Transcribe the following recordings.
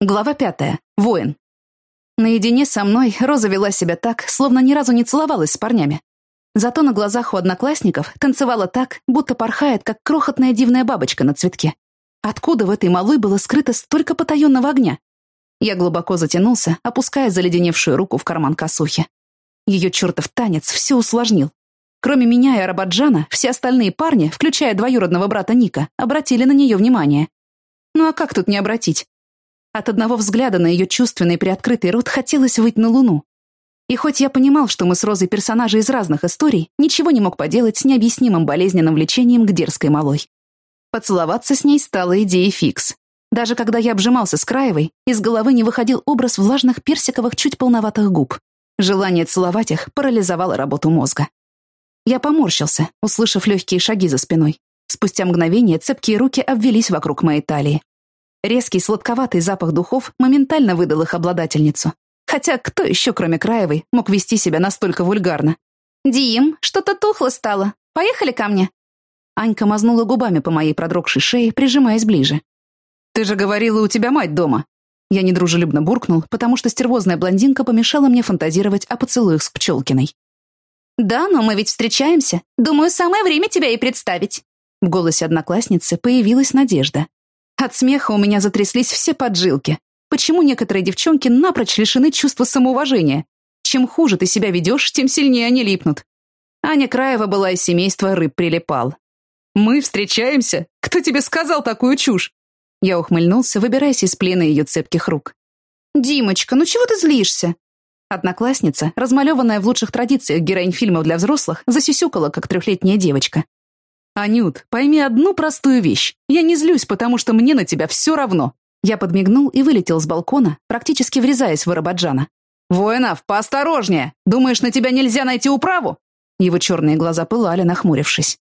Глава пятая. Воин. Наедине со мной Роза вела себя так, словно ни разу не целовалась с парнями. Зато на глазах у одноклассников танцевала так, будто порхает, как крохотная дивная бабочка на цветке. Откуда в этой малой было скрыто столько потаенного огня? Я глубоко затянулся, опуская заледеневшую руку в карман косухи. Ее чертов танец все усложнил. Кроме меня и Арабаджана, все остальные парни, включая двоюродного брата Ника, обратили на нее внимание. Ну а как тут не обратить? От одного взгляда на ее чувственный приоткрытый рот хотелось выйти на луну. И хоть я понимал, что мы с Розой персонажи из разных историй, ничего не мог поделать с необъяснимым болезненным влечением к дерзкой малой. Поцеловаться с ней стала идеей фикс. Даже когда я обжимался с Краевой, из головы не выходил образ влажных персиковых, чуть полноватых губ. Желание целовать их парализовало работу мозга. Я поморщился, услышав легкие шаги за спиной. Спустя мгновение цепкие руки обвелись вокруг моей талии. Резкий сладковатый запах духов моментально выдал их обладательницу. Хотя кто еще, кроме Краевой, мог вести себя настолько вульгарно? «Дим, что-то тухло стало. Поехали ко мне?» Анька мазнула губами по моей продрогшей шее, прижимаясь ближе. «Ты же говорила, у тебя мать дома!» Я недружелюбно буркнул, потому что стервозная блондинка помешала мне фантазировать о поцелуях с Пчелкиной. «Да, но мы ведь встречаемся. Думаю, самое время тебя и представить». В голосе одноклассницы появилась надежда. От смеха у меня затряслись все поджилки. Почему некоторые девчонки напрочь лишены чувства самоуважения? Чем хуже ты себя ведешь, тем сильнее они липнут. Аня Краева была из семейства рыб прилипал. «Мы встречаемся? Кто тебе сказал такую чушь?» Я ухмыльнулся, выбираясь из плена ее цепких рук. «Димочка, ну чего ты злишься?» Одноклассница, размалеванная в лучших традициях героинь фильмов для взрослых, засюсюкала, как трехлетняя девочка. «Анют, пойми одну простую вещь. Я не злюсь, потому что мне на тебя все равно». Я подмигнул и вылетел с балкона, практически врезаясь в Арабаджана. «Воинов, поосторожнее! Думаешь, на тебя нельзя найти управу?» Его черные глаза пылали, нахмурившись.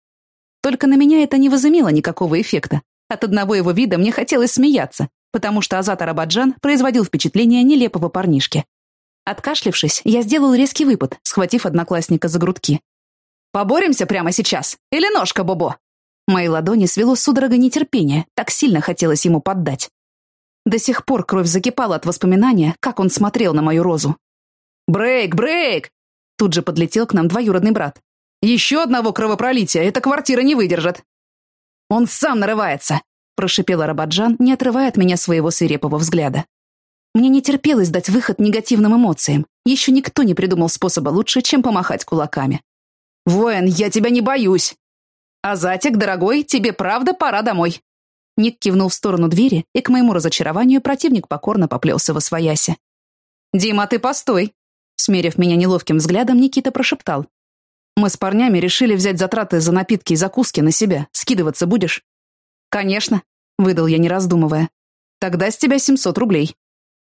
Только на меня это не возымело никакого эффекта. От одного его вида мне хотелось смеяться, потому что Азат Арабаджан производил впечатление нелепого парнишки. Откашлившись, я сделал резкий выпад, схватив одноклассника за грудки. Поборемся прямо сейчас? Или ножка, Бобо?» Мои ладони свело судорога нетерпения, так сильно хотелось ему поддать. До сих пор кровь закипала от воспоминания, как он смотрел на мою розу. «Брейк, брейк!» Тут же подлетел к нам двоюродный брат. «Еще одного кровопролития эта квартира не выдержит!» «Он сам нарывается!» прошипел Рабаджан, не отрывая от меня своего свирепого взгляда. Мне не терпелось дать выход негативным эмоциям. Еще никто не придумал способа лучше, чем помахать кулаками. «Воин, я тебя не боюсь!» «Азатик, дорогой, тебе правда пора домой!» Ник кивнул в сторону двери, и к моему разочарованию противник покорно поплелся во свояси. «Дима, ты постой!» Смерив меня неловким взглядом, Никита прошептал. «Мы с парнями решили взять затраты за напитки и закуски на себя. Скидываться будешь?» «Конечно», — выдал я, не раздумывая. «Тогда с тебя 700 рублей».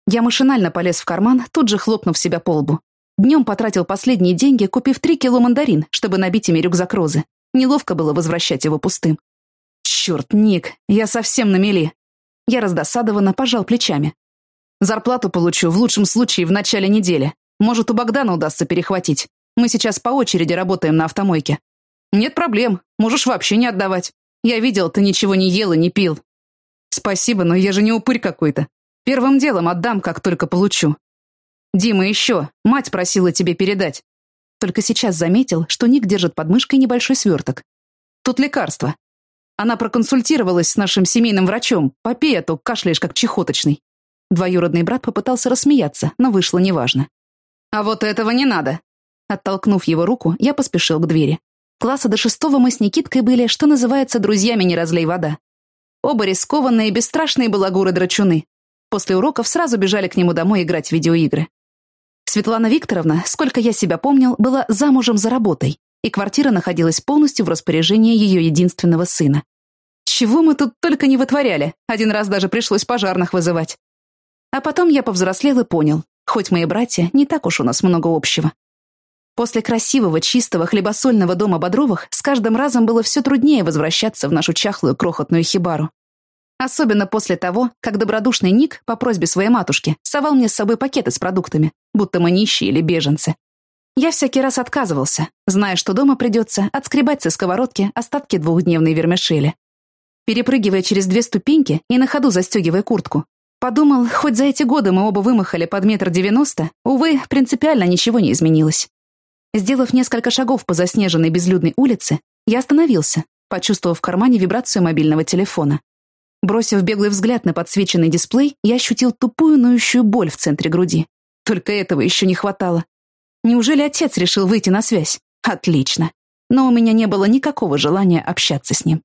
Я машинально полез в карман, тут же хлопнув себя по лбу. Днем потратил последние деньги, купив три кило мандарин, чтобы набить ими рюкзак розы. Неловко было возвращать его пустым. Черт, Ник, я совсем на мели. Я раздосадованно пожал плечами. Зарплату получу в лучшем случае в начале недели. Может, у Богдана удастся перехватить. Мы сейчас по очереди работаем на автомойке. Нет проблем, можешь вообще не отдавать. Я видел, ты ничего не ел и не пил. Спасибо, но я же не упырь какой-то. Первым делом отдам, как только получу. «Дима, еще! Мать просила тебе передать!» Только сейчас заметил, что Ник держит под мышкой небольшой сверток. «Тут лекарство. Она проконсультировалась с нашим семейным врачом. Попей, а то кашляешь как чехоточный». Двоюродный брат попытался рассмеяться, но вышло неважно. «А вот этого не надо!» Оттолкнув его руку, я поспешил к двери. Класса до шестого мы с Никиткой были, что называется, друзьями не разлей вода. Оба рискованные, бесстрашные балагуры-драчуны. После уроков сразу бежали к нему домой играть в видеоигры. Светлана Викторовна, сколько я себя помнил, была замужем за работой, и квартира находилась полностью в распоряжении ее единственного сына. Чего мы тут только не вытворяли, один раз даже пришлось пожарных вызывать. А потом я повзрослел и понял, хоть мои братья, не так уж у нас много общего. После красивого, чистого, хлебосольного дома Бодровых с каждым разом было все труднее возвращаться в нашу чахлую крохотную хибару. Особенно после того, как добродушный Ник по просьбе своей матушки совал мне с собой пакеты с продуктами, будто мы нищие или беженцы. Я всякий раз отказывался, зная, что дома придется отскребать со сковородки остатки двухдневной вермишели. Перепрыгивая через две ступеньки и на ходу застегивая куртку, подумал, хоть за эти годы мы оба вымахали под метр девяносто, увы, принципиально ничего не изменилось. Сделав несколько шагов по заснеженной безлюдной улице, я остановился, почувствовав в кармане вибрацию мобильного телефона. Бросив беглый взгляд на подсвеченный дисплей, я ощутил тупую ноющую боль в центре груди. Только этого еще не хватало. Неужели отец решил выйти на связь? Отлично. Но у меня не было никакого желания общаться с ним.